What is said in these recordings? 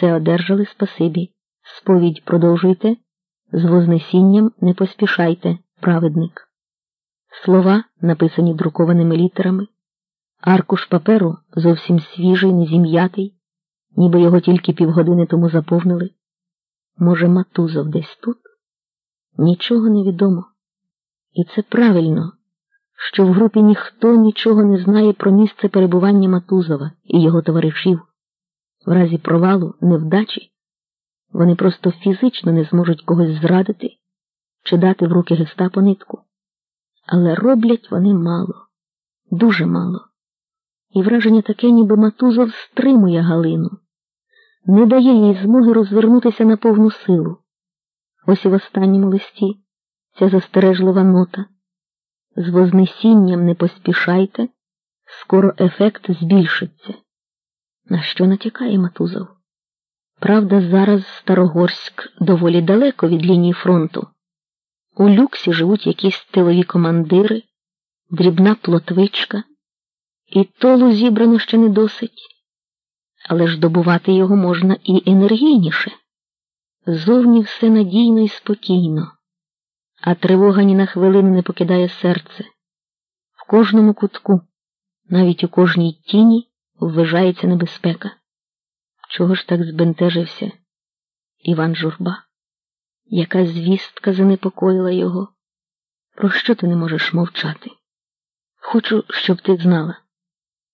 Все одержали спасибі. Сповідь продовжуйте, з вознесінням не поспішайте, праведник. Слова, написані друкованими літерами, аркуш паперу зовсім свіжий, незім'ятий, ніби його тільки півгодини тому заповнили. Може, Матузов десь тут? Нічого не відомо. І це правильно, що в групі ніхто нічого не знає про місце перебування Матузова і його товаришів. В разі провалу, невдачі, вони просто фізично не зможуть когось зрадити чи дати в руки гестапо нитку. Але роблять вони мало, дуже мало. І враження таке, ніби Матузов стримує Галину, не дає їй змоги розвернутися на повну силу. Ось і в останньому листі ця застережлива нота. З вознесінням не поспішайте, скоро ефект збільшиться. На що натякає Матузов? Правда, зараз Старогорськ доволі далеко від лінії фронту. У люксі живуть якісь тилові командири, дрібна плотвичка, і толу зібрано ще не досить. Але ж добувати його можна і енергійніше. Зовні все надійно і спокійно, а тривога ні на хвилину не покидає серце. В кожному кутку, навіть у кожній тіні, вважається небезпека. Чого ж так збентежився Іван Журба? Яка звістка занепокоїла його? Про що ти не можеш мовчати? Хочу, щоб ти знала.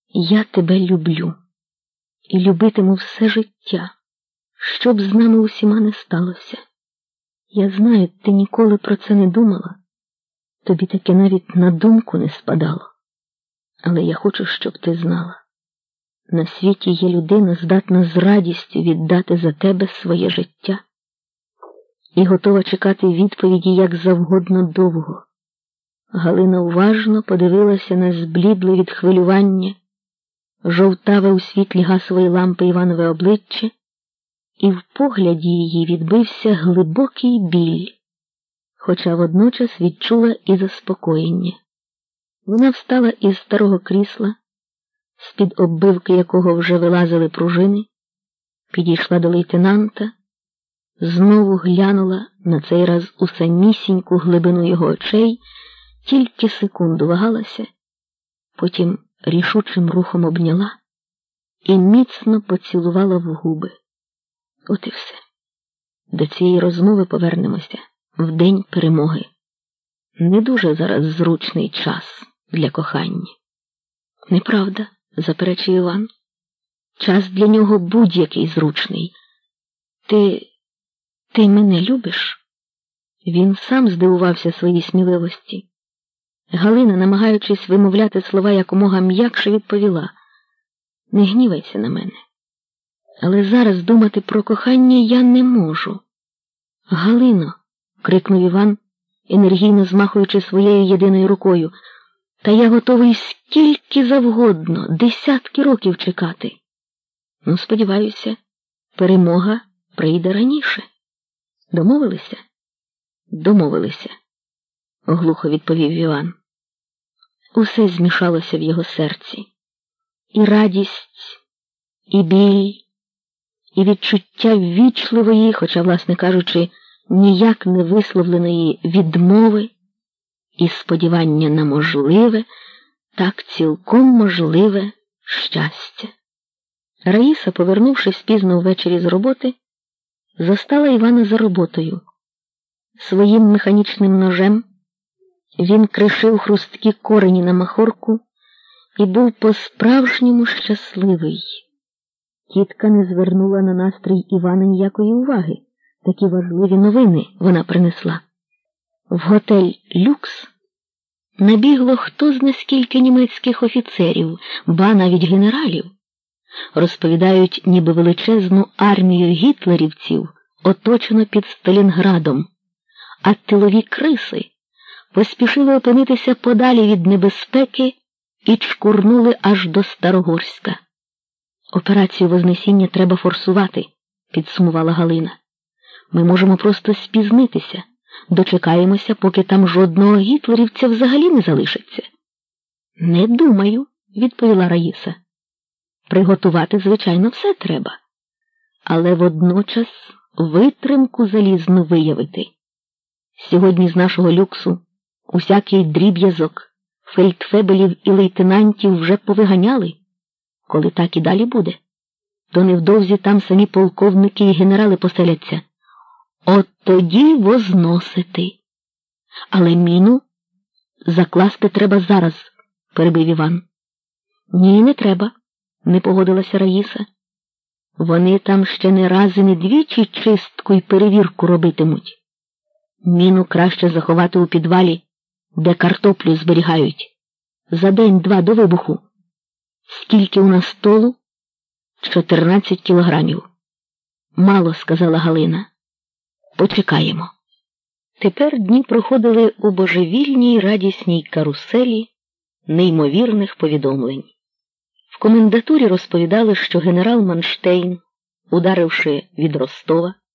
Я тебе люблю і любитиму все життя, що б з нами усіма не сталося. Я знаю, ти ніколи про це не думала, тобі таке навіть на думку не спадало. Але я хочу, щоб ти знала. На світі є людина, здатна з радістю віддати за тебе своє життя і готова чекати відповіді як завгодно довго. Галина уважно подивилася на зблідле від хвилювання, жовтаве у світлі гасової лампи Іванове обличчя, і в погляді її відбився глибокий біль, хоча водночас відчула і заспокоєння. Вона встала із старого крісла з-під оббивки якого вже вилазили пружини, підійшла до лейтенанта, знову глянула на цей раз у самісіньку глибину його очей, тільки секунду вагалася, потім рішучим рухом обняла і міцно поцілувала в губи. От і все. До цієї розмови повернемося в день перемоги. Не дуже зараз зручний час для кохання. Неправда заперечив Іван. Час для нього будь-який зручний. Ти ти мене любиш? Він сам здивувався своїй сміливості. Галина, намагаючись вимовляти слова якомога м'якше, відповіла не гнівайся на мене. Але зараз думати про кохання я не можу. Галино, крикнув Іван, енергійно змахуючи своєю єдиною рукою. Та я готовий скільки завгодно, десятки років чекати. Ну, сподіваюся, перемога прийде раніше. Домовилися? Домовилися, глухо відповів Іван. Усе змішалося в його серці. І радість, і біль, і відчуття ввічливої, хоча, власне кажучи, ніяк не висловленої відмови і сподівання на можливе, так цілком можливе щастя. Раїса, повернувшись пізно ввечері з роботи, застала Івана за роботою. Своїм механічним ножем він кришив хрусткі корені на махорку і був по-справжньому щасливий. Тітка не звернула на настрій Івана ніякої уваги. Такі важливі новини вона принесла. В готель Люкс набігло хто з наскільки німецьких офіцерів, ба навіть генералів. Розповідають, ніби величезну армію гітлерівців оточено під Сталінградом, а тилові криси поспішили опинитися подалі від небезпеки і чкурнули аж до Старогорська. Операцію Вознесіння треба форсувати, підсумувала Галина. Ми можемо просто спізнитися. Дочекаємося, поки там жодного гітлерівця взагалі не залишиться. Не думаю, відповіла Раїса. Приготувати, звичайно, все треба. але водночас витримку залізну виявити. Сьогодні з нашого люксу усякий дріб'язок, фельдфебелів і лейтенантів вже повиганяли, коли так і далі буде, то невдовзі там самі полковники і генерали поселяться. От тоді возносити. Але міну закласти треба зараз, перебив Іван. Ні, не треба, не погодилася Раїса. Вони там ще не раз і не двічі чистку і перевірку робитимуть. Міну краще заховати у підвалі, де картоплю зберігають. За день-два до вибуху. Скільки у нас столу? Чотирнадцять кілограмів. Мало, сказала Галина. Почекаємо. Тепер дні проходили у божевільній радісній каруселі неймовірних повідомлень. В комендатурі розповідали, що генерал Манштейн, ударивши від Ростова,